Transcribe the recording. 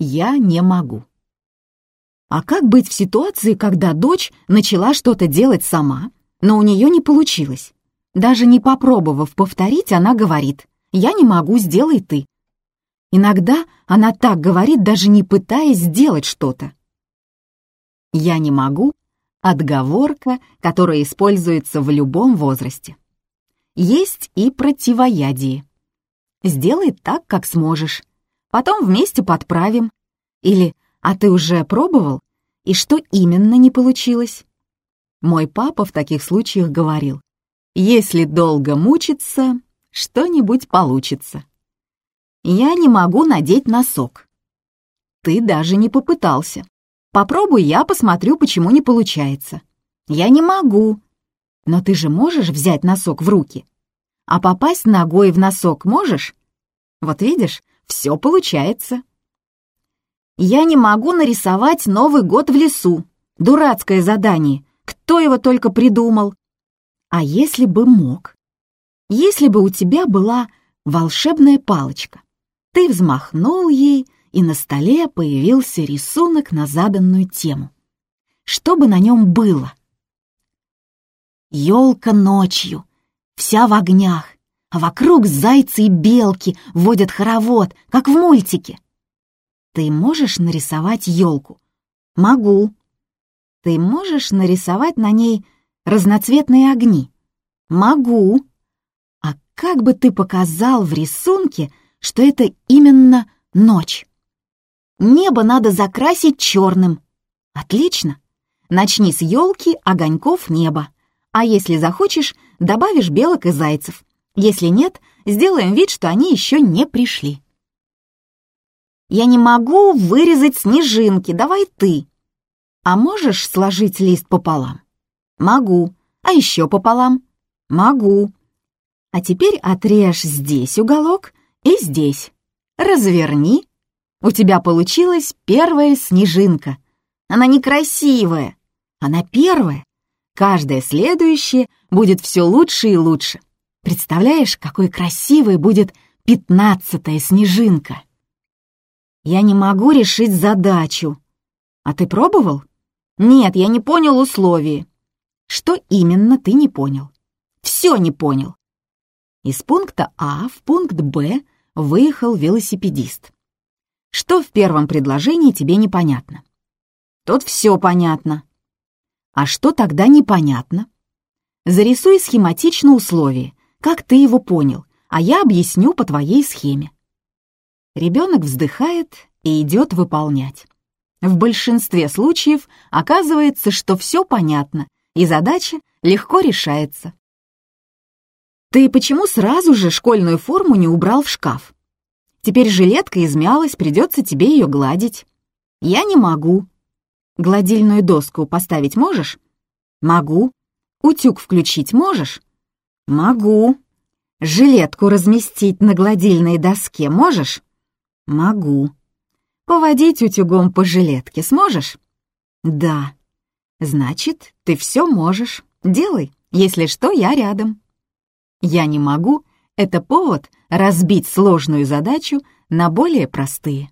«Я не могу». А как быть в ситуации, когда дочь начала что-то делать сама, но у нее не получилось? Даже не попробовав повторить, она говорит «Я не могу, сделай ты». Иногда она так говорит, даже не пытаясь сделать что-то. «Я не могу» — отговорка, которая используется в любом возрасте. Есть и противоядие. Сделай так, как сможешь. Потом вместе подправим. Или «А ты уже пробовал? И что именно не получилось?» Мой папа в таких случаях говорил, «Если долго мучиться, что-нибудь получится». Я не могу надеть носок. Ты даже не попытался. Попробуй я посмотрю, почему не получается. Я не могу. Но ты же можешь взять носок в руки? А попасть ногой в носок можешь? Вот видишь, все получается. Я не могу нарисовать Новый год в лесу. Дурацкое задание. Кто его только придумал? А если бы мог? Если бы у тебя была волшебная палочка, ты взмахнул ей, и на столе появился рисунок на заданную тему. Что бы на нем было? Елка ночью, вся в огнях, а вокруг зайцы и белки водят хоровод, как в мультике. Ты можешь нарисовать елку? Могу. Ты можешь нарисовать на ней разноцветные огни? Могу. А как бы ты показал в рисунке, что это именно ночь? Небо надо закрасить черным. Отлично. Начни с елки, огоньков, неба. А если захочешь, добавишь белок и зайцев. Если нет, сделаем вид, что они еще не пришли. Я не могу вырезать снежинки, давай ты. А можешь сложить лист пополам? Могу. А еще пополам? Могу. А теперь отрежь здесь уголок и здесь. Разверни. У тебя получилась первая снежинка. Она некрасивая. Она первая. Каждая следующая будет все лучше и лучше. Представляешь, какой красивой будет пятнадцатая снежинка? Я не могу решить задачу. А ты пробовал? Нет, я не понял условия. Что именно ты не понял? Все не понял. Из пункта А в пункт Б выехал велосипедист. Что в первом предложении тебе непонятно? Тут все понятно. А что тогда непонятно? Зарисуй схематично условие, как ты его понял, а я объясню по твоей схеме. Ребенок вздыхает и идет выполнять. В большинстве случаев оказывается, что все понятно, и задача легко решается. Ты почему сразу же школьную форму не убрал в шкаф? Теперь жилетка измялась, придется тебе ее гладить. Я не могу. Гладильную доску поставить можешь? Могу. Утюг включить можешь? Могу. Жилетку разместить на гладильной доске можешь? «Могу». «Поводить утюгом по жилетке сможешь?» «Да». «Значит, ты все можешь. Делай. Если что, я рядом». «Я не могу» — это повод разбить сложную задачу на более простые.